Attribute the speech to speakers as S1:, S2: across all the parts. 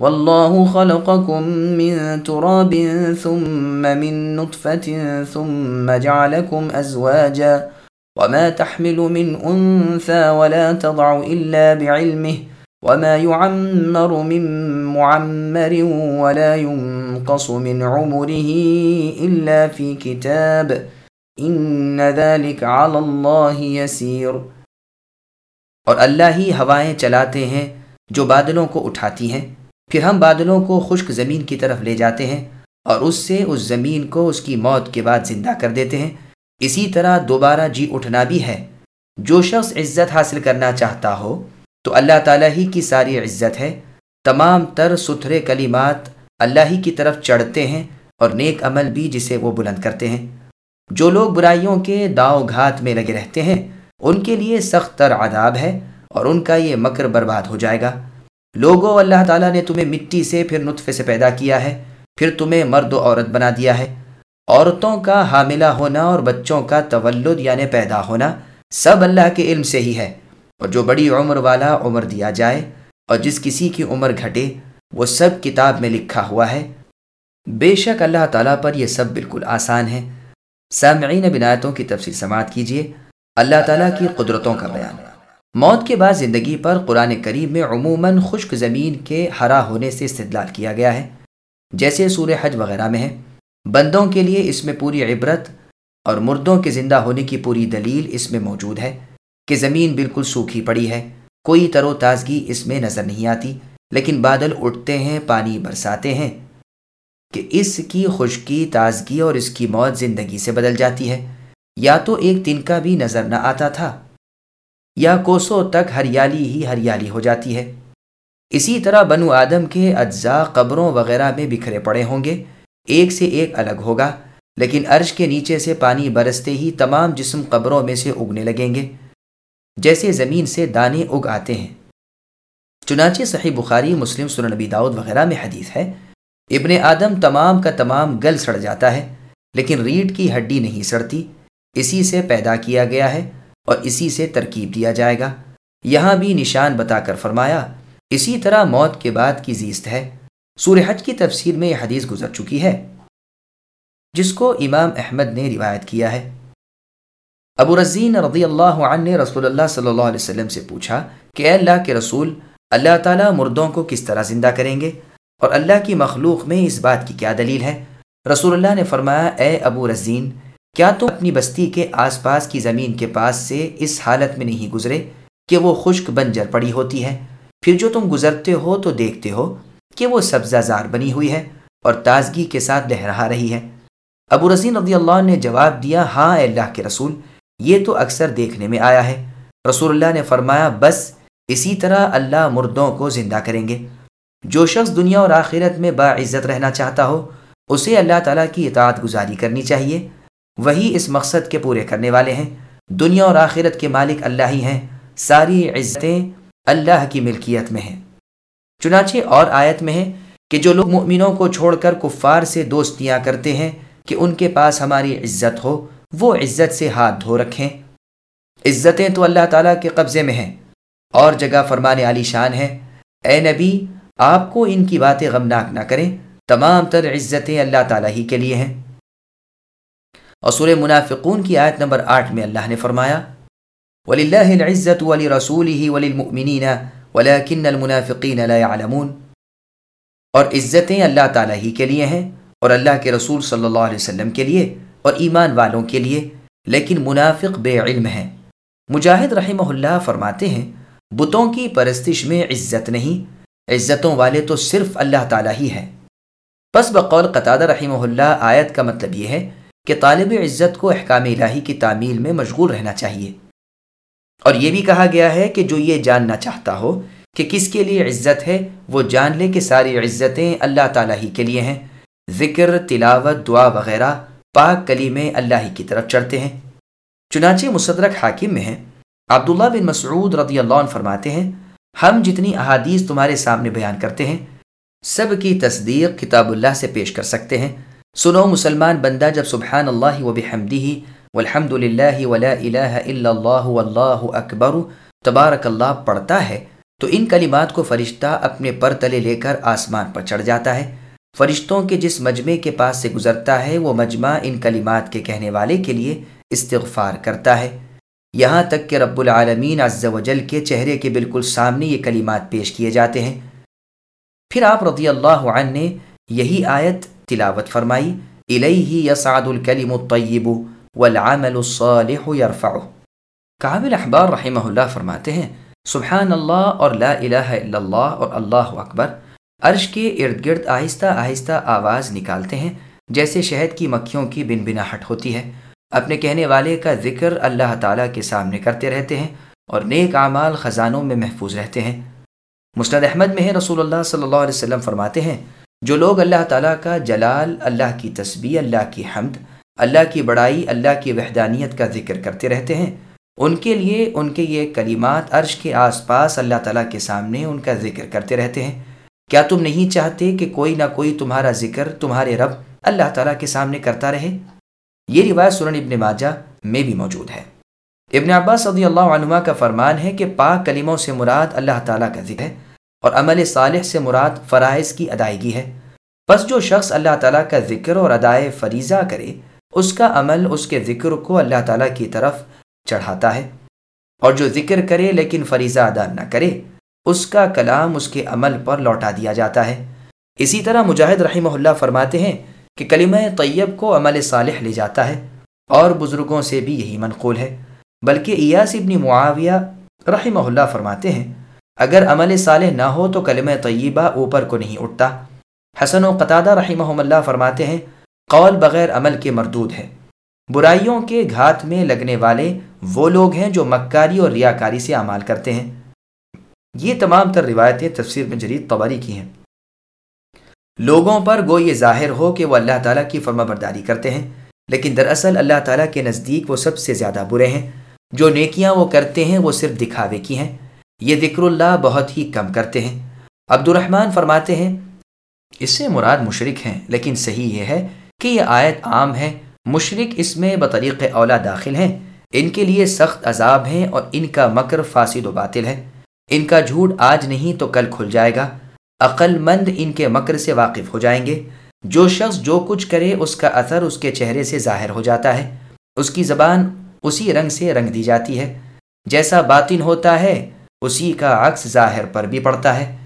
S1: والله خلقكم من تراب ثم من نطفة ثم جعلكم أزواجا وما تحمل من أنثى ولا تضع إلا بعلمه وما يعمر من معمر ولا ينقص من عمره إلا في كتاب إن ذلك على الله يسير
S2: اور اللہ ہی ہوائیں چلاتے ہیں جو بادلوں کو اٹھاتی ہیں۔ پھر ہم بادلوں کو خشک زمین کی طرف لے جاتے ہیں اور اس سے اس زمین کو اس کی موت کے بعد زندہ کر دیتے ہیں۔ اسی طرح دوبارہ جی اٹھنا بھی ہے۔ جو شخص عزت حاصل کرنا چاہتا ہو، تو اللہ تعالیٰ ہی کی ساری عزت ہے۔ تمام تر ستھرے کلمات اللہ ہی کی طرف چڑھتے ہیں اور نیک عمل بھی جسے وہ بلند کرتے ہیں۔ جو لوگ برائیوں کے داؤ گھات میں لگے رہتے ہیں، ان کے لیے سخت تر عذاب ہے اور ان کا یہ مکر برباد ہو جائے گا۔ لوگوں اللہ تعالیٰ نے تمہیں مٹی سے پھر نطفے سے پیدا کیا ہے، پھر تمہیں مرد و عورت بنا دیا ہے۔ عورتوں کا حاملہ ہونا اور بچوں کا تولد یعنی پیدا ہونا سب اللہ کے علم سے ہی ہے۔ اور جو بڑی عمر والا عمر دیا جائے اور جس کسی کی عمر گھٹے، وہ سب کتاب میں لکھا ہوا ہے۔ بے شک اللہ تعالیٰ پر یہ سب بالکل آسان ہے۔ سامعین بنایتوں کی تفصیل سماعت کیجیے۔ اللہ تعالیٰ کی قدرتوں کا بیان۔ موت کے بعد زندگی پر قرآن کریم میں عموماً خشک زمین کے ہرا ہونے سے استدلال کیا گیا ہے، جیسے سورہ حج وغیرہ میں ہے۔ بندوں کے لیے اس میں پوری عبرت اور مردوں کے زندہ ہونے کی پوری دلیل اس میں موجود ہے کہ زمین بالکل سوکھی پڑی ہے۔ کوئی تر و تازگی اس میں نظر نہیں آتی، لیکن بادل اٹھتے ہیں، پانی برساتے ہیں کہ اس کی خشکی، تازگی اور اس کی موت زندگی سے بدل جاتی ہے۔ یا تو ایک تنکا بھی نظر نہ آتا تھا یا کوسوں تک ہریالی ہی ہریالی ہو جاتی ہے۔ اسی طرح بنو آدم کے اجزاء قبروں وغیرہ میں بکھرے پڑے ہوں گے۔ ایک سے ایک الگ ہوگا، لیکن عرش کے نیچے سے پانی برستے ہی تمام جسم قبروں میں سے اگنے لگیں گے۔ جیسے زمین سے دانے اگ آتے ہیں۔ چنانچہ صحیح بخاری، مسلم سن نبی داود وغیرہ میں حدیث ہے۔ ابن آدم تمام کا تمام گل سڑ جاتا ہے، لیکن ریڑھ کی ہڈی نہیں سڑتی۔ اسی سے پیدا کیا گیا ہے۔ اور اسی سے ترکیب دیا جائے گا۔ یہاں بھی نشان بتا کر فرمایا، اسی طرح موت کے بعد کی زیست ہے۔ سورہ حج کی تفسیر میں یہ حدیث گزر چکی ہے، جس کو امام احمد نے روایت کیا ہے۔ ابو رضین رضی اللہ عنہ نے رسول اللہ صلی اللہ علیہ وسلم سے پوچھا کہ اے اللہ کے رسول، اللہ تعالیٰ مردوں کو کس طرح زندہ کریں گے؟ اور اللہ کی مخلوق میں اس بات کی کیا دلیل ہے؟ رسول اللہ نے فرمایا، اے ابو رضین کیا تم اپنی بستی کے آس پاس کی زمین کے پاس سے اس حالت میں نہیں گزرے کہ وہ خشک بنجر پڑی ہوتی ہے؟ پھر جو تم گزرتے ہو تو دیکھتے ہو کہ وہ سبزہ زار بنی ہوئی ہے اور تازگی کے ساتھ لہرا رہی ہے۔ ابو رضین رضی اللہ نے جواب دیا ہاں اے اللہ کے رسول، یہ تو اکثر دیکھنے میں آیا ہے۔ رسول اللہ نے فرمایا، بس اسی طرح اللہ مردوں کو زندہ کریں گے۔ جو شخص دنیا اور آخرت میں باعزت رہنا چاہتا ہو، اسے اللہ تعالیٰ کی اطاعت گزاری کرنی چاہیے۔ وہی اس مقصد کے پورے کرنے والے ہیں۔ دنیا اور آخرت کے مالک اللہ ہی ہیں۔ ساری عزتیں اللہ کی ملکیت میں ہیں۔ چنانچہ اور آیت میں ہے کہ جو لوگ مؤمنوں کو چھوڑ کر کفار سے دوستیاں کرتے ہیں کہ ان کے پاس ہماری عزت ہو، وہ عزت سے ہاتھ دھو رکھیں۔ عزتیں تو اللہ تعالیٰ کے قبضے میں ہیں۔ اور جگہ فرمانے علی شان ہے۔ اے نبی، آپ کو ان کی باتیں غمناک نہ کریں۔ تمام تر عزتیں اللہ تعالیٰ ہی کے لیے ہیں۔ اور سورہ منافقون کی آیت نمبر آٹھ میں اللہ نے فرمایا، وَلِلَّهِ الْعِزَّةُ وَلِرَسُولِهِ وَلِلْمُؤْمِنِينَ وَلَكِنَّ الْمُنَافِقِينَ لَا يَعْلَمُونَ۔ اور عزتیں اللہ تعالیٰ ہی کے لیے ہیں اور اللہ کے رسول صلی اللہ علیہ وسلم کے لیے اور ایمان والوں کے لیے، لیکن منافق بے علم ہیں۔ مجاہد رحمہ اللہ فرماتے ہیں، بتوں کی پرستش میں عزت نہیں، عزتوں والے تو صرف اللہ تعالیٰ ہی ہے پس بقول قطادہ رحمہ اللہ آیت کا مطلب یہ ہے کہ طالب عزت کو احکام الہی کی تعمیل میں مشغول رہنا چاہیے۔ اور یہ بھی کہا گیا ہے کہ جو یہ جاننا چاہتا ہو کہ کس کے لیے عزت ہے، وہ جان لے کہ ساری عزتیں اللہ تعالیٰ ہی کے لیے ہیں۔ ذکر، تلاوت، دعا وغیرہ پاک کلی میں اللہ ہی کی طرف چڑھتے ہیں۔ چنانچہ مصدرک حاکم میں ہیں۔ عبداللہ بن مسعود رضی اللہ عنہ فرماتے ہیں، ہم جتنی احادیث تمہارے سامنے بیان کرتے ہیں، سب کی تصدیق کتاب اللہ سے پیش کر سکتے ہیں۔ سنو مسلمان بندہ جب سبحان اللہ و بحمدہ والحمد للہ ولا الہ الا اللہ واللہ اکبر تبارک اللہ پڑھتا ہے، تو ان کلمات کو فرشتہ اپنے پر تلے لے کر آسمان پر چڑھ جاتا ہے۔ فرشتوں کے جس مجمع کے پاس سے گزرتا ہے، وہ مجمع ان کلمات کے کہنے والے کے لیے استغفار کرتا ہے۔ یہاں تک کہ رب العالمین عز و جل کے چہرے کے بالکل سامنے یہ کلمات پیش کیے جاتے ہیں۔ پھر آپ رضی اللہ عنہ نے یہی آیت تلاوت فرمائی، الیہ یسعد الکلم الطیب والعمل الصالح یرفعه کامل احبار رحمہ اللہ فرماتے ہیں سبحان اللہ اور لا الہ الا اللہ اور اللہ اکبر. عرش کے ارد گرد آہستہ آہستہ آواز نکالتے ہیں، جیسے شہد کی مکھیوں کی بن بناہٹ ہوتی ہے۔ اپنے کہنے والے کا ذکر اللہ تعالیٰ کے سامنے کرتے رہتے ہیں اور نیک اعمال خزانوں میں محفوظ رہتے ہیں۔ مستد احمد میں رسول اللہ صلی اللہ علیہ وسلم فرماتے ہیں جو لوگ اللہ تعالیٰ کا جلال، اللہ کی تسبیح، اللہ کی حمد، اللہ کی بڑائی، اللہ کی وحدانیت کا ذکر کرتے رہتے ہیں، ان کے لیے، ان کے یہ کلمات عرش کے آس پاس اللہ تعالیٰ کے سامنے ان کا ذکر کرتے رہتے ہیں۔ کیا تم نہیں چاہتے کہ کوئی نہ کوئی تمہارا ذکر، تمہارے رب اللہ تعالیٰ کے سامنے کرتا رہے؟ یہ روایت سنن ابن ماجہ میں بھی موجود ہے۔ ابن عباس صدی اللہ عنہ کا فرمان ہے کہ پاک کلموں سے مراد اللہ تعالیٰ کا ذکر ہے۔ اور عمل صالح سے مراد فرائض کی ادائیگی ہے۔ بس جو شخص اللہ تعالیٰ کا ذکر اور ادائے فریضہ کرے، اس کا عمل اس کے ذکر کو اللہ تعالیٰ کی طرف چڑھاتا ہے۔ اور جو ذکر کرے لیکن فریضہ ادا نہ کرے، اس کا کلام اس کے عمل پر لوٹا دیا جاتا ہے۔ اسی طرح مجاہد رحمہ اللہ فرماتے ہیں کہ کلمہ طیب کو عمل صالح لے جاتا ہے، اور بزرگوں سے بھی یہی منقول ہے۔ بلکہ ایاس ابن معاویہ رحمہ اللہ فرماتے ہیں اگر عمل صالح نہ ہو تو کلمہ طیبہ اوپر کو نہیں اٹھتا۔ حسن و قطادہ رحمہ اللہ فرماتے ہیں، قول بغیر عمل کے مردود ہے۔ برائیوں کے گھات میں لگنے والے وہ لوگ ہیں جو مکاری اور ریاکاری سے اعمال کرتے ہیں۔ یہ تمام تر روایتیں تفسیر میں جرید طبری کی ہیں۔ لوگوں پر گو یہ ظاہر ہو کہ وہ اللہ تعالیٰ کی فرما برداری کرتے ہیں، لیکن دراصل اللہ تعالیٰ کے نزدیک وہ سب سے زیادہ برے ہیں۔ جو نیکیاں وہ کرتے ہیں، وہ صرف دکھاوے کی ہیں۔ یہ ذکر اللہ بہت ہی کم کرتے ہیں۔ عبد الرحمن فرماتے ہیں، اس سے مراد مشرق ہیں، لیکن صحیح یہ ہے کہ یہ آیت عام ہے۔ مشرق اس میں بطریق اولا داخل ہیں۔ ان کے لیے سخت عذاب ہیں اور ان کا مکر، فاسد و باطل ہے۔ ان کا جھوٹ آج نہیں تو کل کھل جائے گا۔ عقل مند ان کے مکر سے واقف ہو جائیں گے۔ جو شخص جو کچھ کرے، اس کا اثر اس کے چہرے سے ظاہر ہو جاتا ہے۔ اس کی زبان اسی رنگ سے رنگ دی جاتی ہے۔ جیسا باطن ہوتا ہے اسی کا عکس ظاہر پر بھی پڑتا ہے۔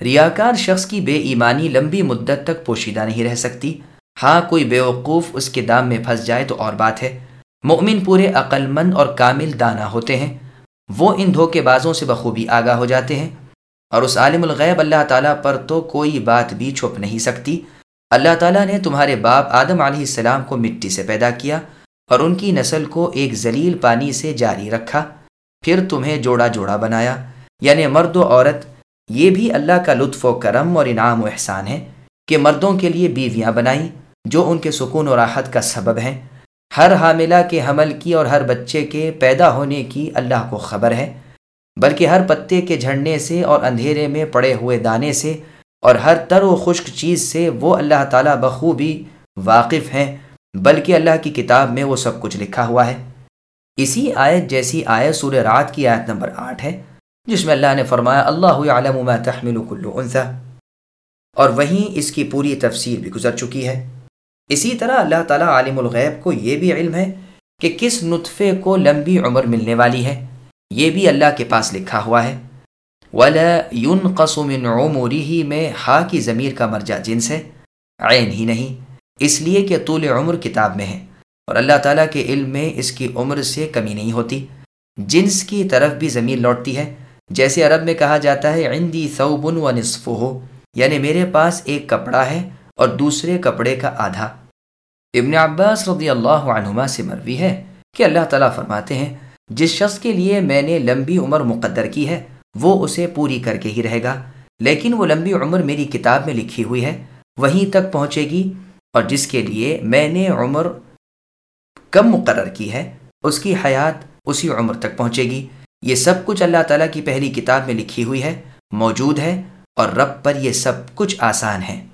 S2: ریاکار شخص کی بے ایمانی لمبی مدت تک پوشیدہ نہیں رہ سکتی۔ ہاں کوئی بیوقوف اس کے دام میں پھنس جائے تو اور بات ہے۔ مؤمن پورے عقل مند اور کامل دانا ہوتے ہیں۔ وہ ان دھوکے بازوں سے بخوبی آگاہ ہو جاتے ہیں۔ اور اس عالم الغیب اللہ تعالیٰ پر تو کوئی بات بھی چھپ نہیں سکتی۔ اللہ تعالیٰ نے تمہارے باپ آدم علیہ السلام کو مٹی سے پیدا کیا اور ان کی نسل کو ایک ذلیل پانی سے جاری رکھا۔ پھر تمہیں جوڑا جوڑا بنایا۔ یعنی مرد و عورت، یہ بھی اللہ کا لطف و کرم اور انعام و احسان ہے کہ مردوں کے لیے بیویاں بنائیں، جو ان کے سکون و راحت کا سبب ہیں۔ ہر حاملہ کے حمل کی اور ہر بچے کے پیدا ہونے کی اللہ کو خبر ہے۔ بلکہ ہر پتے کے جھڑنے سے اور اندھیرے میں پڑے ہوئے دانے سے اور ہر تر و خشک چیز سے وہ اللہ تعالیٰ بخوبی واقف ہیں، بلکہ اللہ کی کتاب میں وہ سب کچھ لکھا ہوا ہے۔ اسی آیت جیسی آیت سور رات کی آیت نمبر آٹھ ہے، جس میں اللہ نے فرمایا، اللہ علم ما تحمل کل انثى اور وہیں اس کی پوری تفسیر بھی گزر چکی ہے۔ اسی طرح اللہ تعالیٰ عالم الغیب کو یہ بھی علم ہے کہ کس نطفے کو لمبی عمر ملنے والی ہے۔ یہ بھی اللہ کے پاس لکھا ہوا ہے۔ ولا ينقص من عمره، میں ہا کی ضمیر کا مرجع جنس ہے۔ عین ہی نہیں، اس لیے کہ طول عمر کتاب میں ہے۔ اور اللہ تعالیٰ کے علم میں اس کی عمر سے کمی نہیں ہوتی۔ جنس کی طرف بھی ضمیر لوٹتی ہے۔ جیسے عرب میں کہا جاتا ہے، عندی ثوب و نصف ہو یعنی میرے پاس ایک کپڑا ہے اور دوسرے کپڑے کا آدھا۔ ابن عباس رضی اللہ عنہما سے مروی ہے کہ اللہ تعالیٰ فرماتے ہیں، جس شخص کے لیے میں نے لمبی عمر مقدر کی ہے، وہ اسے پوری کر کے ہی رہے گا۔ لیکن وہ لمبی عمر میری کتاب میں لکھی ہوئی ہے، وہیں تک پہنچے گی اور جس کے لیے میں نے عمر کم مقرر کی ہے، اس کی حیات اسی عمر تک پہنچے گی۔ یہ سب کچھ اللہ تعالیٰ کی پہلی کتاب میں لکھی ہوئی ہے، موجود ہے اور رب پر یہ سب کچھ آسان ہے۔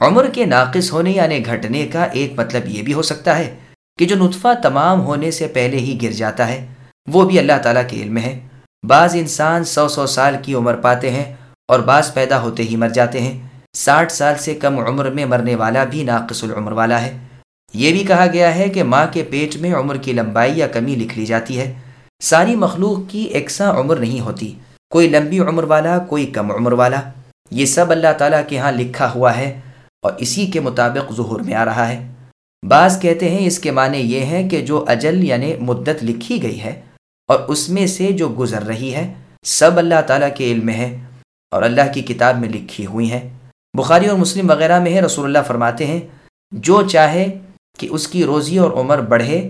S2: عمر کے ناقص ہونے یعنی گھٹنے کا ایک مطلب یہ بھی ہو سکتا ہے کہ جو نطفہ تمام ہونے سے پہلے ہی گر جاتا ہے، وہ بھی اللہ تعالیٰ کے علم ہے۔ بعض انسان سو سو سال کی عمر پاتے ہیں اور بعض پیدا ہوتے ہی مر جاتے ہیں۔ ساٹھ سال سے کم عمر میں مرنے والا بھی ناقص العمر والا ہے۔ یہ بھی کہا گیا ہے کہ ماں کے پیٹ میں عمر کی لمبائی یا کمی لکھ لی جاتی ہے۔ ساری مخلوق کی یکساں عمر نہیں ہوتی۔ کوئی لمبی عمر والا، کوئی کم عمر والا۔ یہ سب اللہ تعالیٰ کے ہاں لکھا ہوا ہے اور اسی کے مطابق ظہور میں آ رہا ہے۔ بعض کہتے ہیں اس کے معنی یہ ہے کہ جو اجل یعنی مدت لکھی گئی ہے اور اس میں سے جو گزر رہی ہے، سب اللہ تعالیٰ کے علم ہے اور اللہ کی کتاب میں لکھی ہوئی ہیں۔ بخاری اور مسلم وغیرہ میں ہے، رسول اللہ فرماتے ہیں، جو چاہے کہ اس کی روزی اور عمر بڑھے،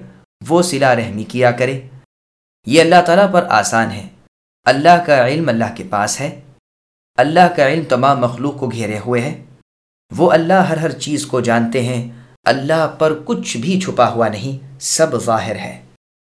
S2: وہ سلا رحمی کیا کرے۔ یہ اللہ تعالیٰ پر آسان ہے۔ اللہ کا علم اللہ کے پاس ہے۔ اللہ کا علم تمام مخلوق کو گھیرے ہوئے ہے۔ وہ اللہ ہر ہر چیز کو جانتے ہیں۔ اللہ پر کچھ بھی چھپا ہوا نہیں، سب ظاہر ہے۔